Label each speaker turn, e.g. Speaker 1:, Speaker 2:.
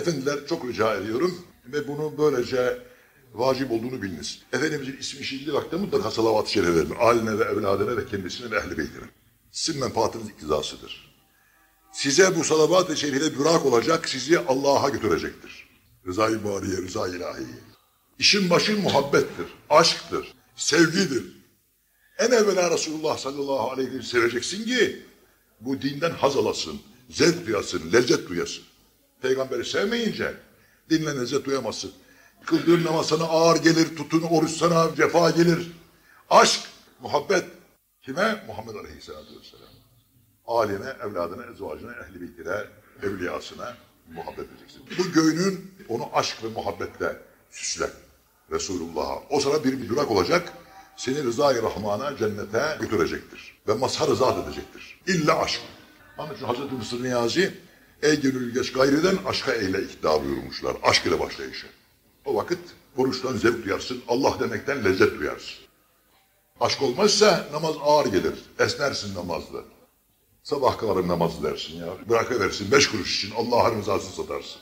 Speaker 1: Efendiler çok rica ediyorum ve bunu böylece vacip olduğunu biliniz. Efendimizin ismi şiddetli vakti mutlaka salavat-ı şerif verilir. Aline ve evladına ve kendisine ve ehl-i beytine. Sizin menfaatiniz iktizasıdır. Size bu salavat-ı şerife bürak olacak, sizi Allah'a götürecektir. Rıza-i Bariye, Rıza-i İlahi. İşin başı muhabbettir, aşktır, sevgidir. En evvela Resulullah sallallahu aleyhi ve sellem seveceksin ki bu dinden haz alasın, zevk duyasın, lezzet duyasın. Peygamberi sevmeyince dinle lezzet duyamazsın. Kıldığın namaz sana ağır gelir, tutun oruç sana cefa gelir. Aşk, muhabbet kime? Muhammed Aleyhisselatü Vesselam. Aline, evladına, ezvacına, ehli beytine, evliyasına muhabbet edeceksin. Bu göğünün onu aşk ve muhabbetle süsle Resulullah'a. O sana bir durak olacak, seni rıza-i Rahman'a, cennete götürecektir. Ve mazhar rızat edecektir. İlla aşk. Onun için Hazreti Mısır Niyazi, ey gönül geç gayriden aşka eyle ikna buyurmuşlar. Aşk ile başlayışı. O vakit oruçtan zevk duyarsın, Allah demekten lezzet duyarsın. Aşk olmazsa namaz ağır gelir. Esnersin namazda. Sabah kalarım namazı dersin ya. Bırakıversin beş kuruş için Allah'ın rızasını satarsın.